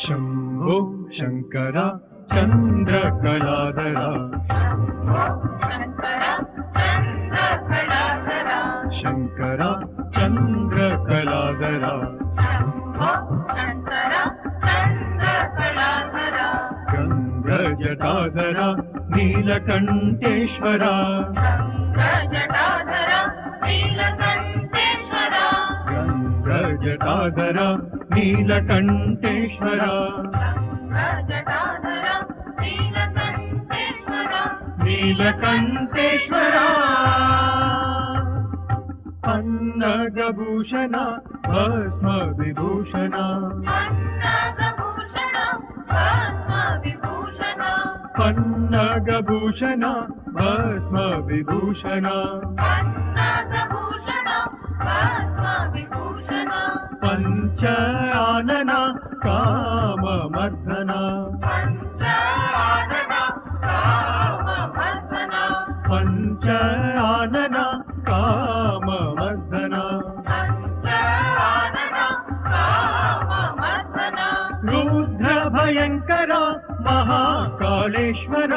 शङ्कर चन्द्रकलाधरा। शङ्कर चन्द्रकलाधरा। गङ्गजटाधरा नीलकण्ठेश्वरा नीलकण्ठेश्वरा। नीलकण्ठेश्वरा। अन्नगभूषण भस्मविभूषण। पन्नगभूषण भस्मविभूषण पञ्च आनन काममर्दन पञ्च आनन रुद्रभयङ्कर महाकालेश्वर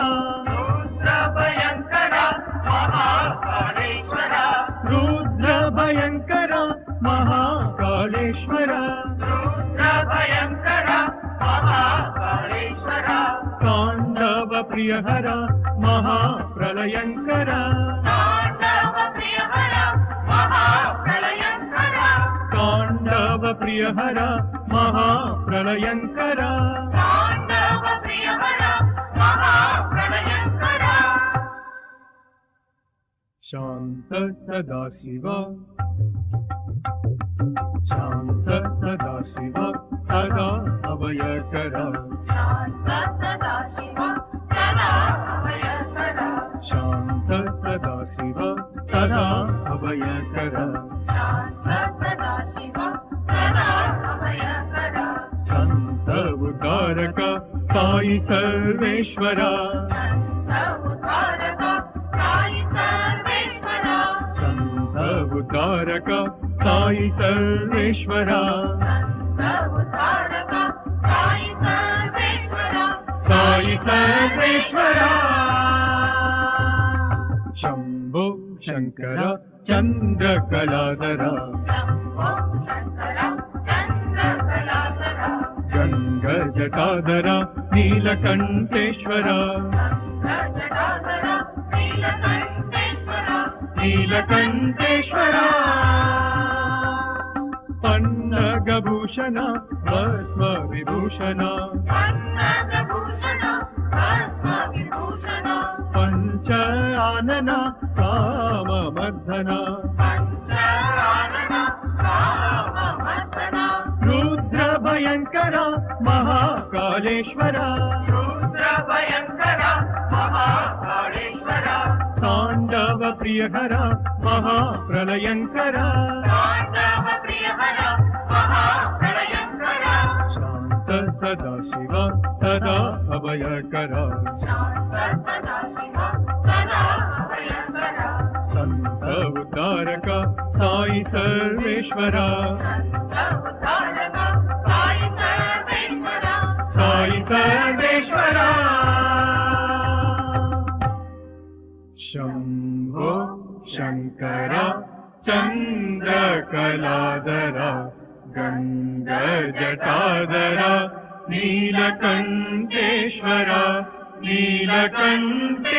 प्रियहर महाप्रलयङ्कर ताण्डव प्रियहर महाप्रलयङ्कर शान्त सदा शिव उद्धारक साई सर्वेश्वर। उद्धारक साई सर्वेश्वर। साई सर्वेश्वर। शम्भो शङ्कर चन्द्रकलाधर नीलकण्ठेश्वर। नीलकण्ठेश्वर। पन्नगभूषण भस्मविभूषण। पञ्च आनन काममर्दन रुद्रभयङ्कर महाकालेश्वर। ताण्डव प्रियहर महाप्रलयङ्कर। शान्त सदा शिव सदा अभयकर। सन्त उद्धारक साई सर्वेश्वर शम्भो शङ्कर चन्द्रकलाधर गङ्गजटाधर नीलकण्ठेश्वर नीलकण्ठेश्वर